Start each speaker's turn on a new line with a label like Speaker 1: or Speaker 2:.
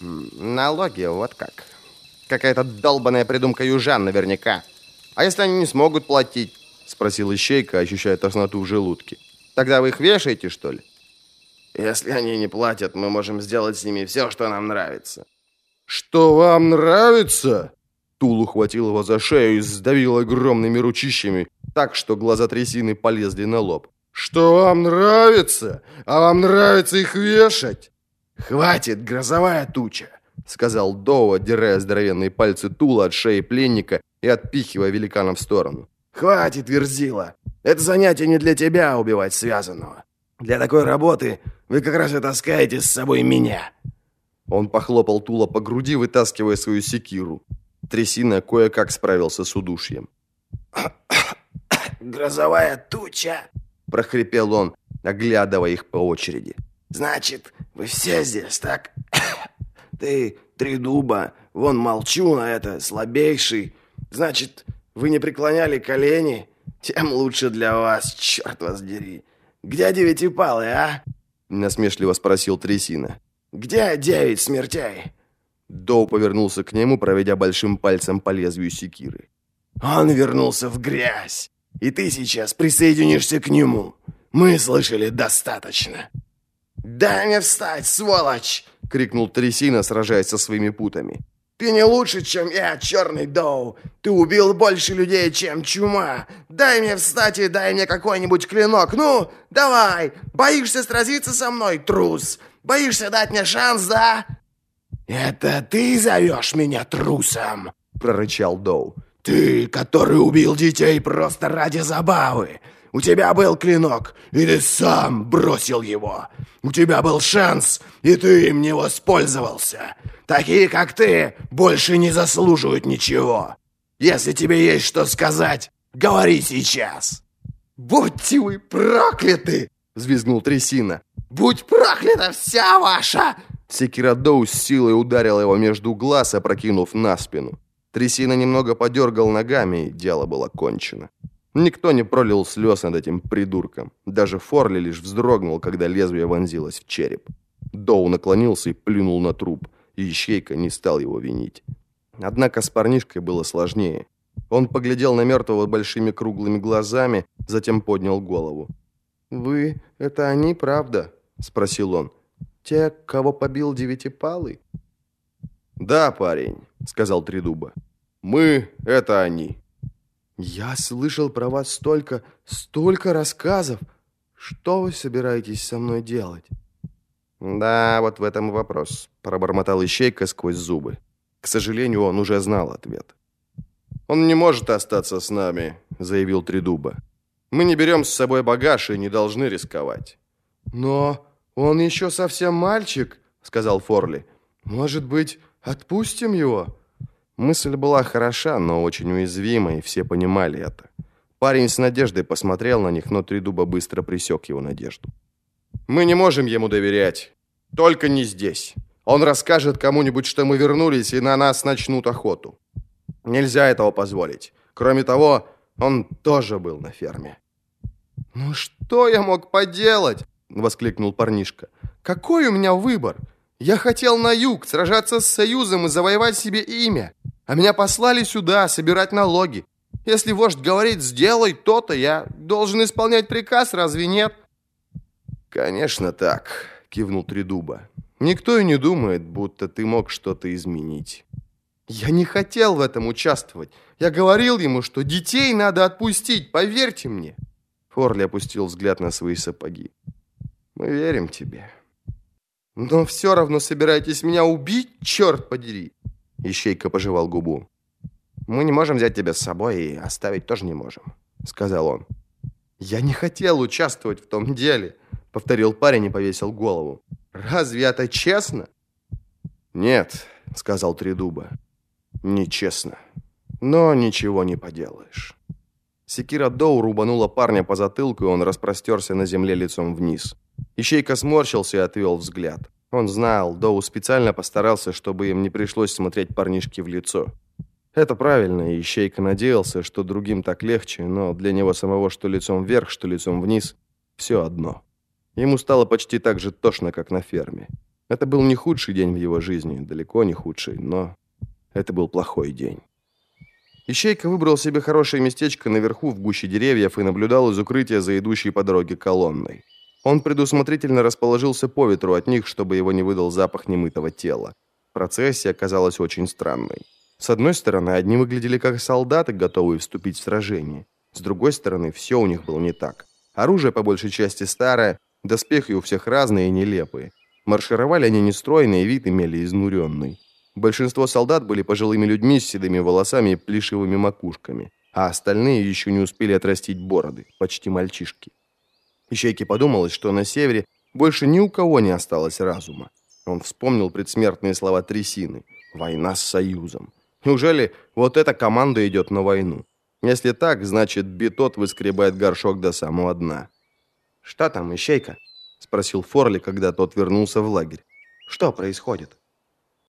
Speaker 1: Налоги, вот как. Какая-то долбаная придумка южан наверняка. А если они не смогут платить? Спросил Ищейка, ощущая тосноту в желудке. Тогда вы их вешаете, что ли?
Speaker 2: Если они не платят, мы можем сделать с ними все, что нам нравится.
Speaker 3: Что вам нравится? Тул ухватил его за шею и сдавил огромными ручищами, так что глаза трясины полезли на лоб. «Что вам нравится? А вам нравится их вешать?»
Speaker 2: «Хватит, грозовая туча!»
Speaker 1: — сказал Доу, отдирая здоровенные пальцы Тула от шеи пленника и отпихивая великана в сторону.
Speaker 2: «Хватит, Верзила! Это занятие не для тебя убивать связанного. Для такой работы вы как раз и таскаете с собой меня!»
Speaker 1: Он похлопал Тула по груди, вытаскивая свою секиру. Трясина кое-как справился с удушьем.
Speaker 2: «Грозовая туча!» – прохрипел он, оглядывая их по очереди. «Значит, вы все здесь, так? Ты три дуба, вон молчу на это, слабейший. Значит, вы не преклоняли колени? Тем лучше для вас, черт вас дери. Где девятипалый, а?»
Speaker 1: Насмешливо спросил Трясина.
Speaker 2: «Где девять смертей?»
Speaker 1: Доу повернулся к нему, проведя большим пальцем по лезвию секиры.
Speaker 2: «Он вернулся в грязь, и ты сейчас присоединишься к нему. Мы слышали достаточно». «Дай мне встать, сволочь!» — крикнул Трясина, сражаясь со своими путами. «Ты не лучше, чем я, черный Доу! Ты убил больше людей, чем чума! Дай мне встать и дай мне какой-нибудь клинок! Ну, давай! Боишься сразиться со мной, трус? Боишься дать мне шанс, да?» «Это ты зовешь меня трусом?» — прорычал Доу. «Ты, который убил детей просто ради забавы! У тебя был клинок, и ты сам бросил его! У тебя был шанс, и ты им не воспользовался! Такие, как ты, больше не заслуживают ничего! Если тебе есть что сказать, говори сейчас!» «Будьте вы прокляты!» — взвизгнул Трясина. «Будь проклята вся ваша
Speaker 1: Секира Доу с силой ударила его между глаз, опрокинув на спину. Трясина немного подергал ногами, и дело было кончено. Никто не пролил слез над этим придурком. Даже Форли лишь вздрогнул, когда лезвие вонзилось в череп. Доу наклонился и плюнул на труп, и Ищейка не стал его винить. Однако с парнишкой было сложнее. Он поглядел на мертвого большими круглыми глазами, затем поднял голову. «Вы — это они, правда?» — спросил он. Те, кого побил Девятипалый?
Speaker 3: Да, парень, сказал Тридуба. Мы — это они.
Speaker 1: Я слышал про вас столько, столько рассказов. Что вы собираетесь со мной делать? Да, вот в этом вопрос, пробормотал Ищейка сквозь зубы. К сожалению, он уже знал ответ.
Speaker 3: «Он не может остаться с нами», — заявил Тридуба. «Мы не берем с собой багаж и не должны рисковать».
Speaker 1: «Но «Он еще совсем мальчик», — сказал Форли. «Может быть, отпустим его?» Мысль была хороша, но очень уязвима, и все понимали это. Парень с надеждой посмотрел на них, но Тридуба быстро пресек его надежду.
Speaker 3: «Мы не можем ему доверять. Только не здесь. Он расскажет кому-нибудь, что мы вернулись, и на нас начнут охоту. Нельзя этого позволить. Кроме того, он тоже был на ферме».
Speaker 1: «Ну что я мог поделать?» — воскликнул парнишка. «Какой у меня выбор? Я хотел на юг, сражаться с Союзом и завоевать себе имя. А меня послали сюда, собирать налоги. Если вождь говорит «сделай то-то», я должен исполнять приказ, разве нет?»
Speaker 3: «Конечно так», — кивнул Тридуба. «Никто и не думает, будто ты мог что-то изменить».
Speaker 1: «Я не хотел в этом участвовать. Я говорил ему, что детей надо отпустить, поверьте мне». Форли опустил взгляд на свои сапоги. Мы верим тебе. Но все равно собираетесь меня убить, черт подери. Ищейка пожевал губу. Мы не можем взять тебя с собой и оставить тоже не можем, сказал он. Я не хотел участвовать в том деле, повторил парень и повесил голову. Разве это честно?
Speaker 3: Нет, сказал Тридуба. Нечестно. Но ничего не поделаешь.
Speaker 1: Секира Доу рубанула парня по затылку, и он распростерся на земле лицом вниз. Ищейка сморщился и отвел взгляд. Он знал, Доу специально постарался, чтобы им не пришлось смотреть парнишке в лицо. Это правильно, и Ищейка надеялся, что другим так легче, но для него самого, что лицом вверх, что лицом вниз, все одно. Ему стало почти так же тошно, как на ферме. Это был не худший день в его жизни, далеко не худший, но это был плохой день. Ищейка выбрал себе хорошее местечко наверху в гуще деревьев и наблюдал из укрытия за идущей по дороге колонной. Он предусмотрительно расположился по ветру от них, чтобы его не выдал запах немытого тела. Процессия оказалась очень странной. С одной стороны, одни выглядели как солдаты, готовые вступить в сражение. С другой стороны, все у них было не так. Оружие по большей части старое, доспехи у всех разные и нелепые. Маршировали они нестройно, и вид имели изнуренный. Большинство солдат были пожилыми людьми с седыми волосами и плешивыми макушками, а остальные еще не успели отрастить бороды, почти мальчишки. Ищейке подумалось, что на севере больше ни у кого не осталось разума. Он вспомнил предсмертные слова Трясины «Война с Союзом». Неужели вот эта команда идет на войну? Если так, значит, Бетот выскребает горшок до самого дна.
Speaker 3: «Что там, Ищейка?» — спросил Форли, когда тот вернулся в лагерь. «Что происходит?»